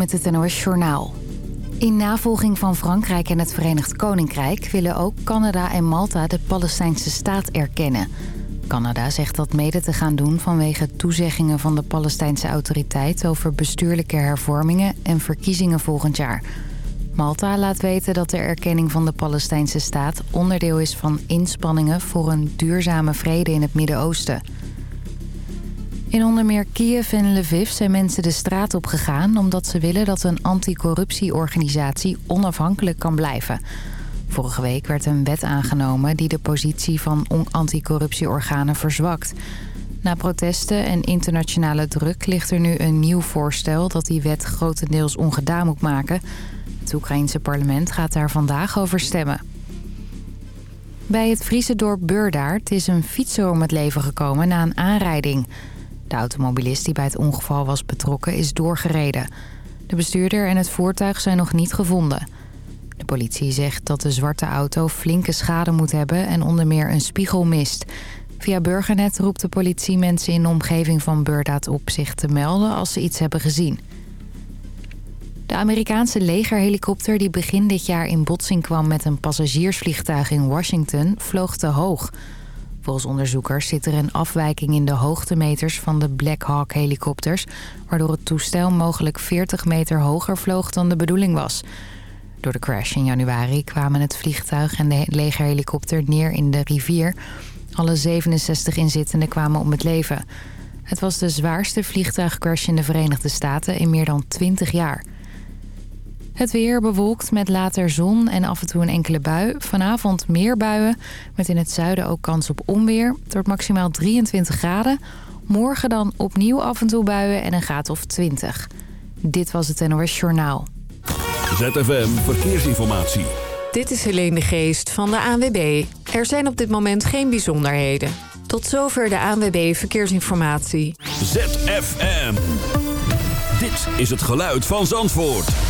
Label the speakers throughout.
Speaker 1: met het NOS Journaal. In navolging van Frankrijk en het Verenigd Koninkrijk... willen ook Canada en Malta de Palestijnse staat erkennen. Canada zegt dat mede te gaan doen vanwege toezeggingen van de Palestijnse autoriteit... over bestuurlijke hervormingen en verkiezingen volgend jaar. Malta laat weten dat de erkenning van de Palestijnse staat... onderdeel is van inspanningen voor een duurzame vrede in het Midden-Oosten... In onder meer Kiev en Lviv zijn mensen de straat op gegaan... omdat ze willen dat een anticorruptieorganisatie onafhankelijk kan blijven. Vorige week werd een wet aangenomen die de positie van anticorruptieorganen verzwakt. Na protesten en internationale druk ligt er nu een nieuw voorstel... dat die wet grotendeels ongedaan moet maken. Het Oekraïense parlement gaat daar vandaag over stemmen. Bij het Friese dorp Beurdaard is een fietser om het leven gekomen na een aanrijding... De automobilist die bij het ongeval was betrokken is doorgereden. De bestuurder en het voertuig zijn nog niet gevonden. De politie zegt dat de zwarte auto flinke schade moet hebben en onder meer een spiegel mist. Via Burgernet roept de politie mensen in de omgeving van Beurdaad op zich te melden als ze iets hebben gezien. De Amerikaanse legerhelikopter die begin dit jaar in botsing kwam met een passagiersvliegtuig in Washington vloog te hoog. Volgens onderzoekers zit er een afwijking in de hoogtemeters van de Black Hawk helikopters... waardoor het toestel mogelijk 40 meter hoger vloog dan de bedoeling was. Door de crash in januari kwamen het vliegtuig en de legerhelikopter neer in de rivier. Alle 67 inzittenden kwamen om het leven. Het was de zwaarste vliegtuigcrash in de Verenigde Staten in meer dan 20 jaar... Het weer bewolkt met later zon en af en toe een enkele bui. Vanavond meer buien, met in het zuiden ook kans op onweer. Wordt maximaal 23 graden. Morgen dan opnieuw af en toe buien en een graad of 20. Dit was het NOS Journaal.
Speaker 2: ZFM Verkeersinformatie.
Speaker 3: Dit is Helene de Geest van de ANWB. Er zijn op dit moment geen bijzonderheden. Tot zover de ANWB Verkeersinformatie.
Speaker 2: ZFM. Dit is het geluid van Zandvoort.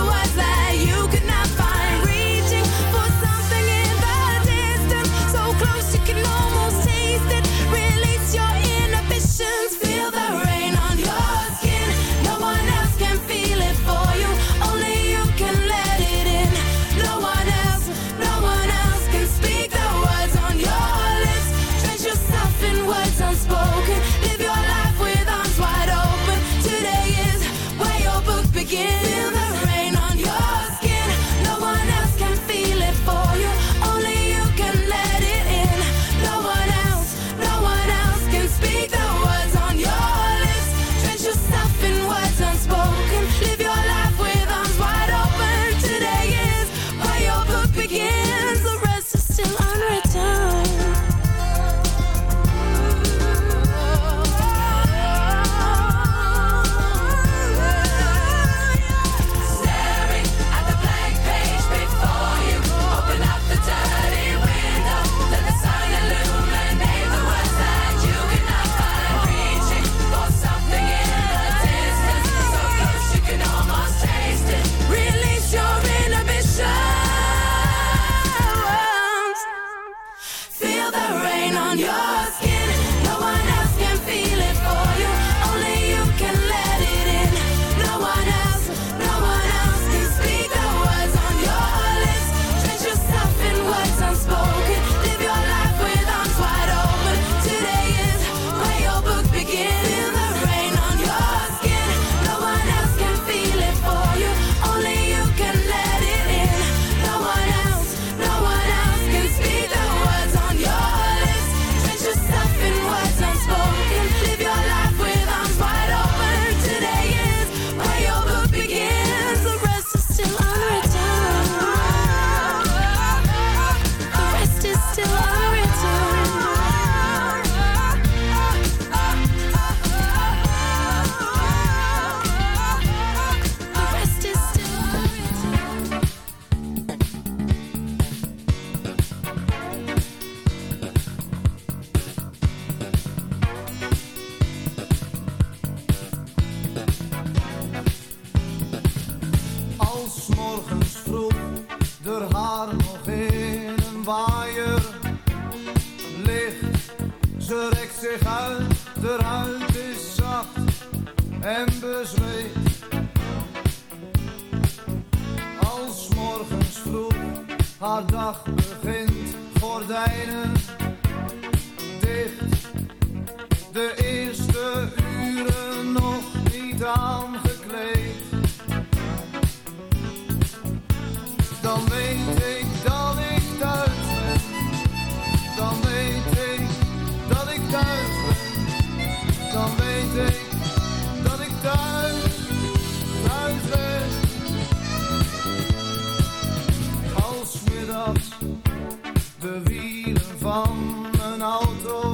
Speaker 4: 逃走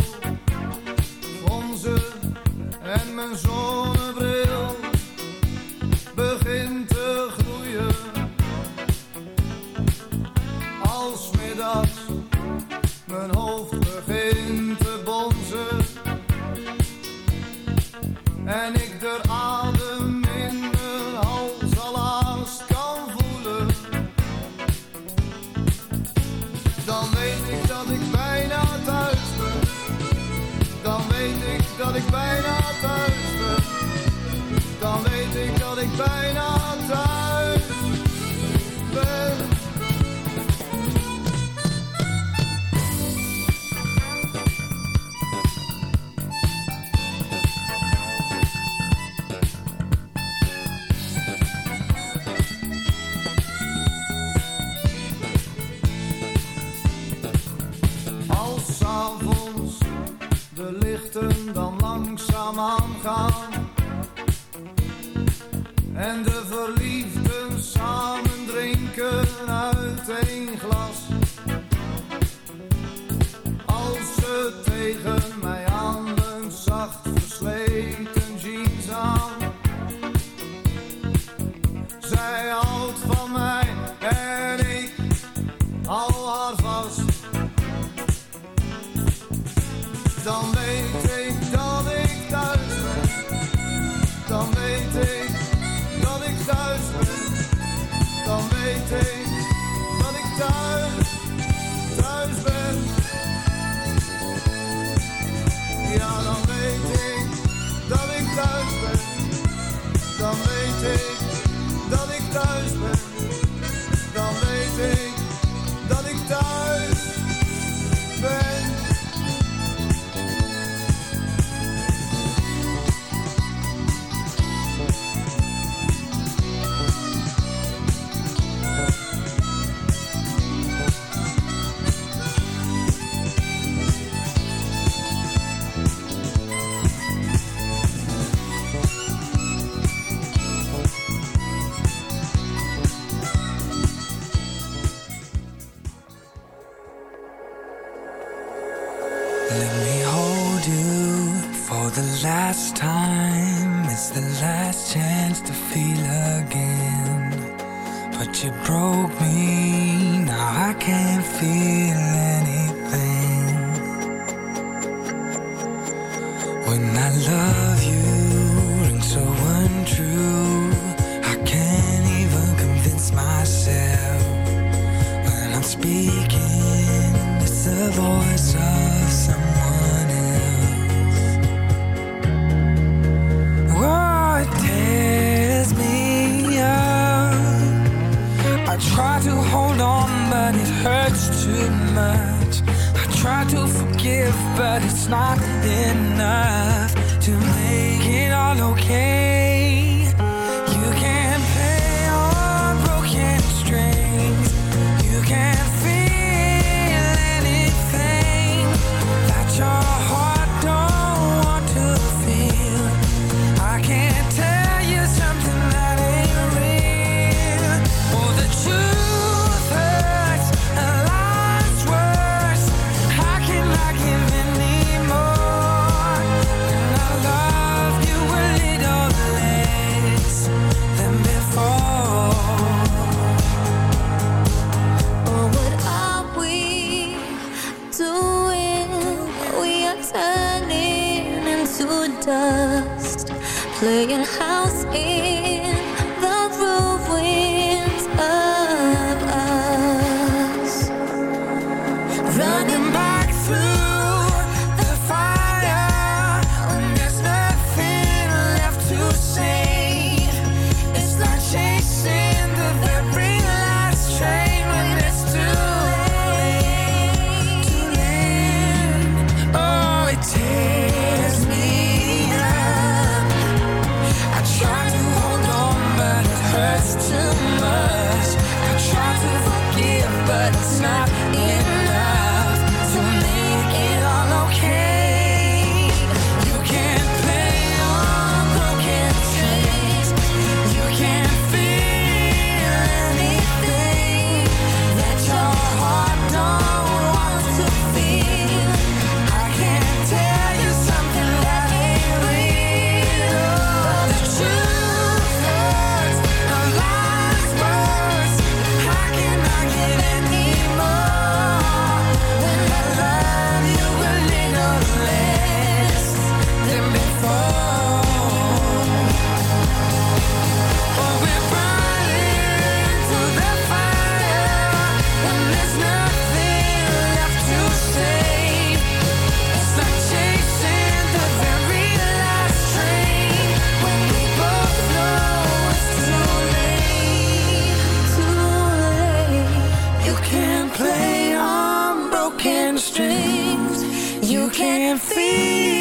Speaker 4: strings. You can't feel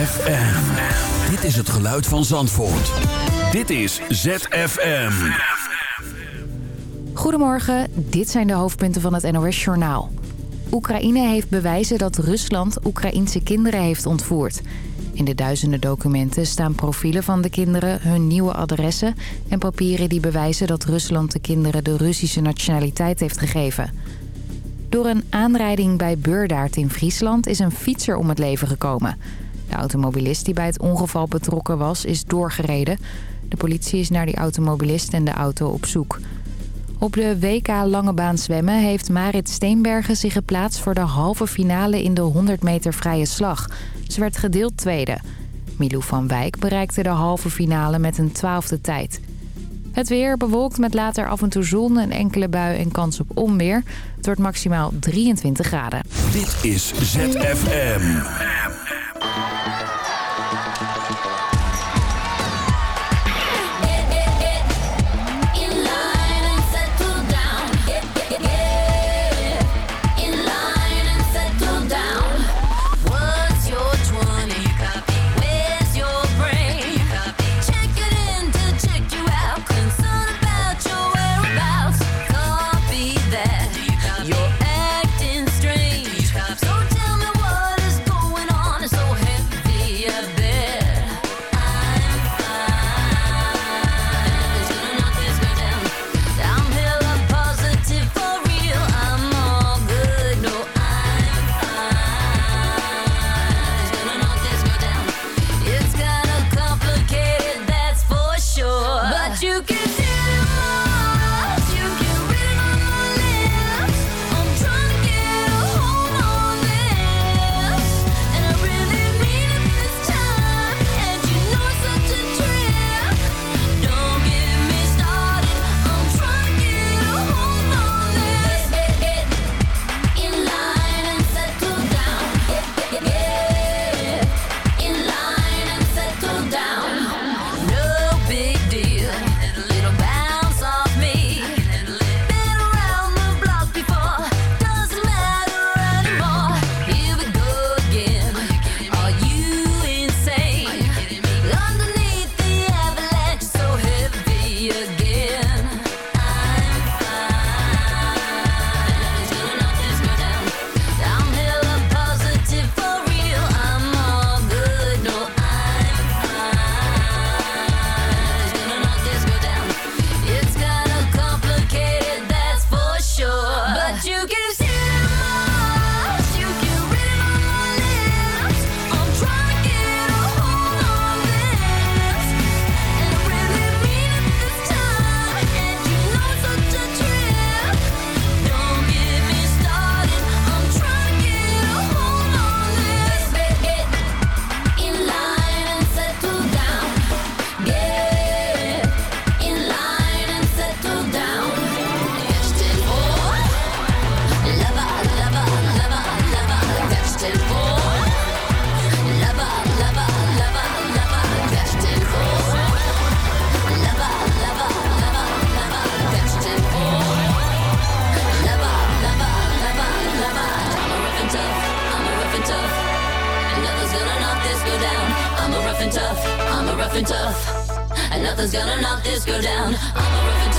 Speaker 2: ZFM. Dit is het geluid van Zandvoort. Dit is ZFM.
Speaker 1: Goedemorgen, dit zijn de hoofdpunten van het NOS-journaal. Oekraïne heeft bewijzen dat Rusland Oekraïense kinderen heeft ontvoerd. In de duizenden documenten staan profielen van de kinderen, hun nieuwe adressen... en papieren die bewijzen dat Rusland de kinderen de Russische nationaliteit heeft gegeven. Door een aanrijding bij Beurdaert in Friesland is een fietser om het leven gekomen. De automobilist die bij het ongeval betrokken was, is doorgereden. De politie is naar die automobilist en de auto op zoek. Op de WK Lange Baan Zwemmen heeft Marit Steenbergen zich geplaatst voor de halve finale in de 100 meter vrije slag. Ze werd gedeeld tweede. Milou van Wijk bereikte de halve finale met een twaalfde tijd. Het weer bewolkt met later af en toe zon, een enkele bui en kans op onweer. Het wordt maximaal 23 graden.
Speaker 2: Dit is ZFM.
Speaker 5: Thank you.
Speaker 4: and tough, and nothing's gonna knock this girl down. I'm a rough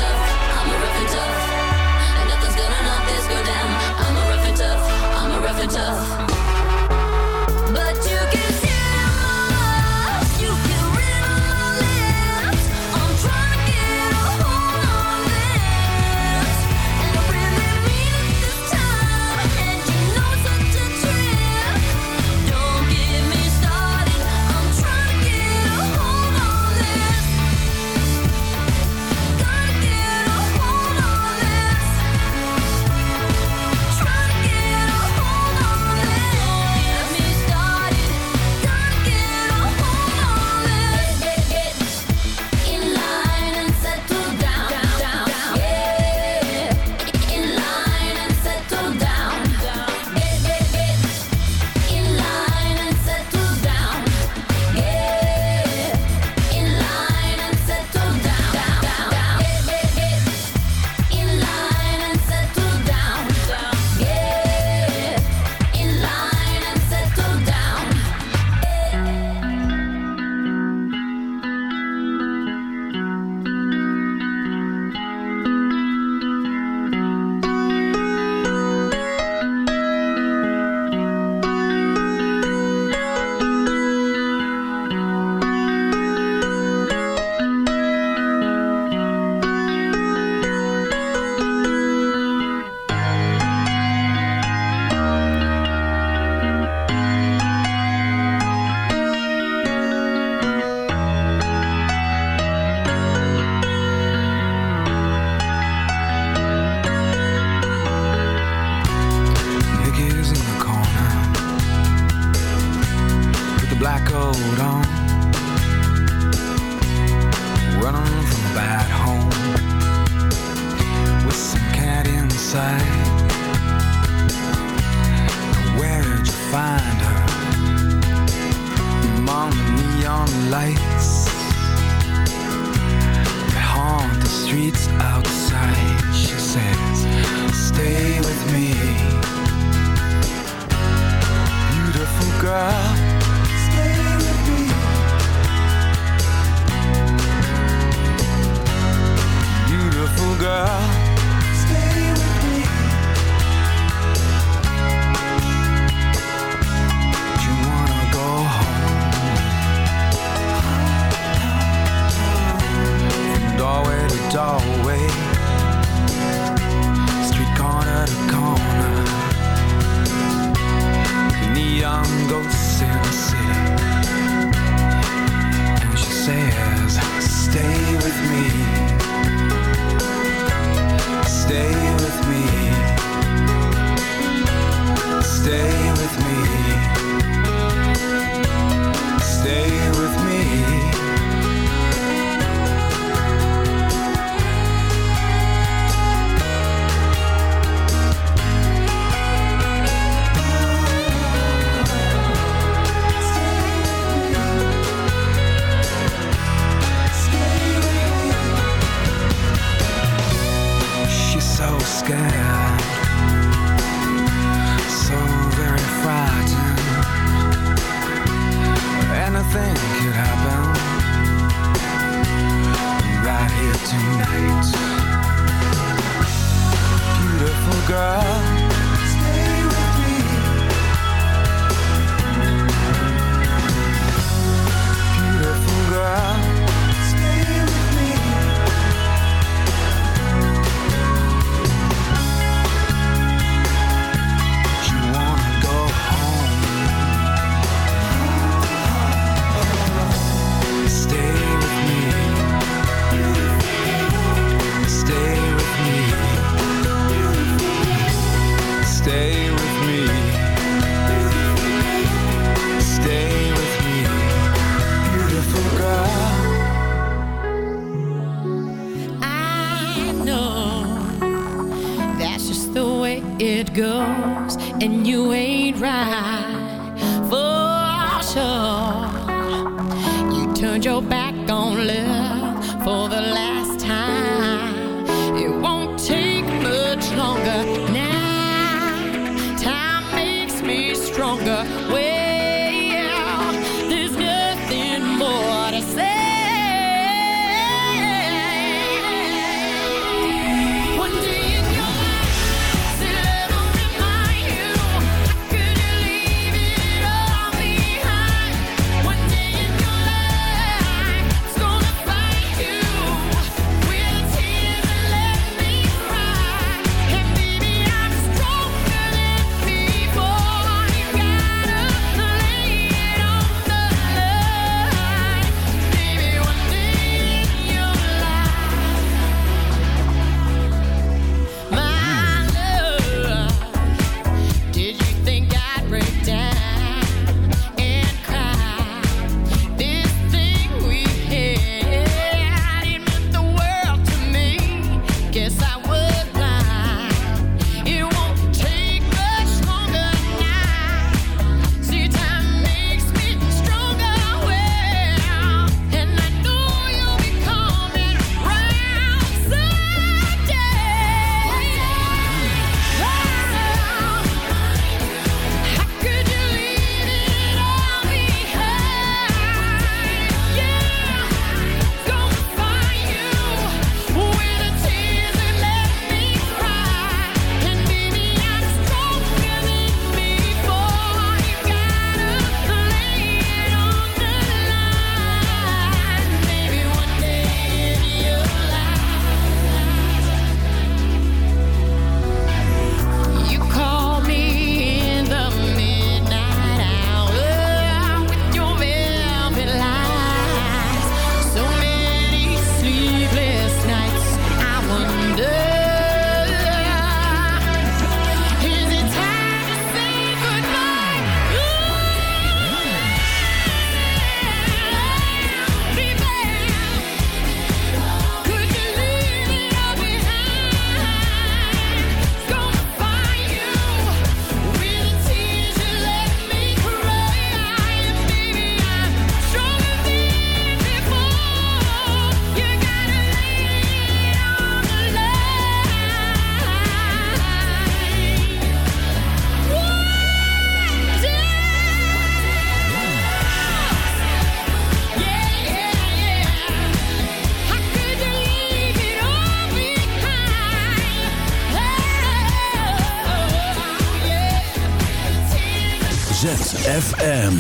Speaker 5: ZFM.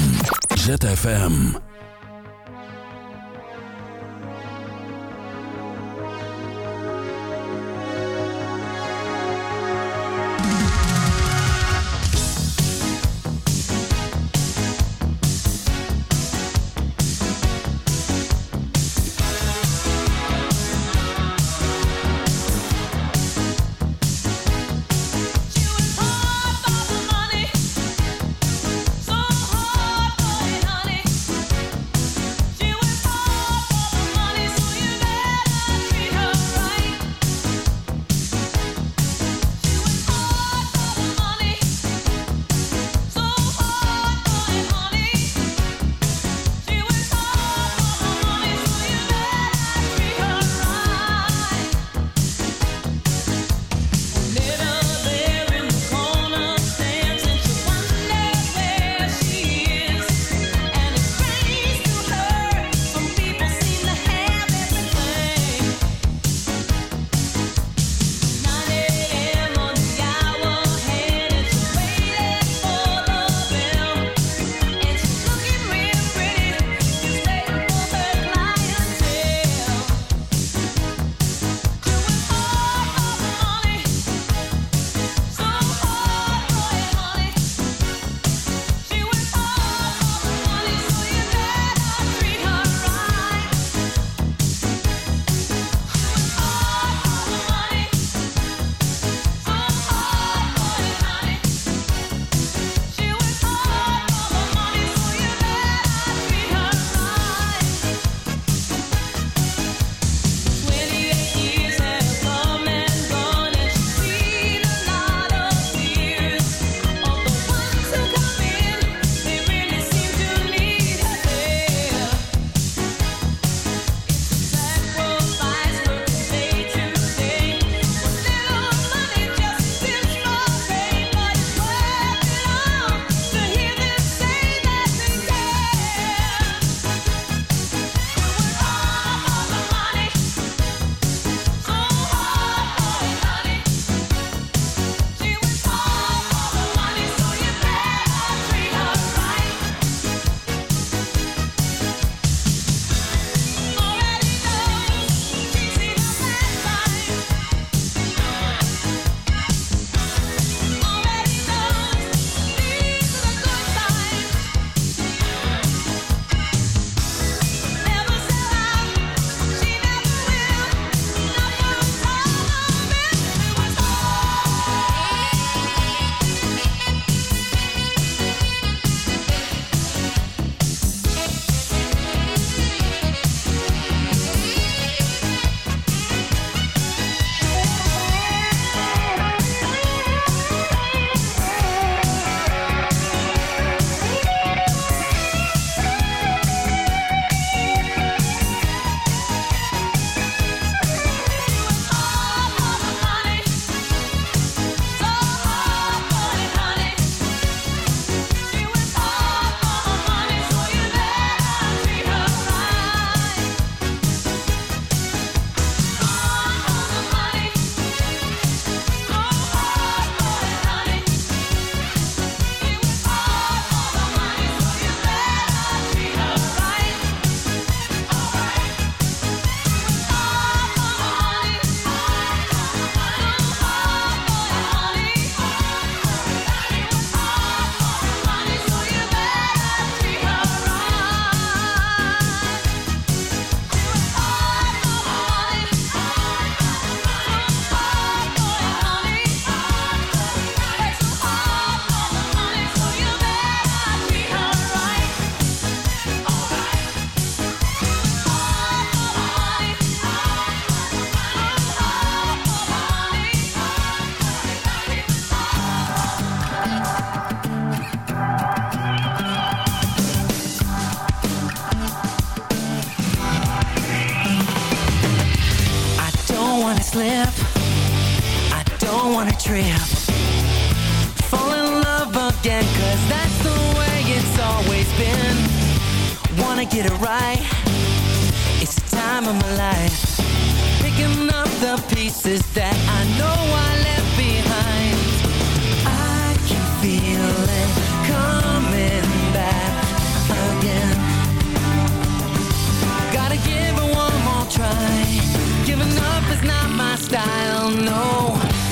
Speaker 5: ZFM.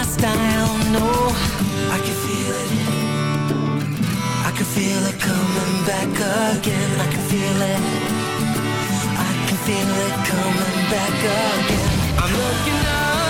Speaker 6: My style, no. I can feel it. I can feel it coming back again. I can feel it. I can feel it coming back again. I'm looking up,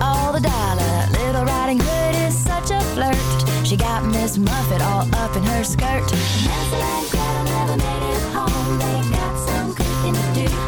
Speaker 5: all the dollar. Little Riding Hood is such a flirt. She got Miss Muffet all up in her skirt. Hansel and Gretel never made it home. They got some cooking to do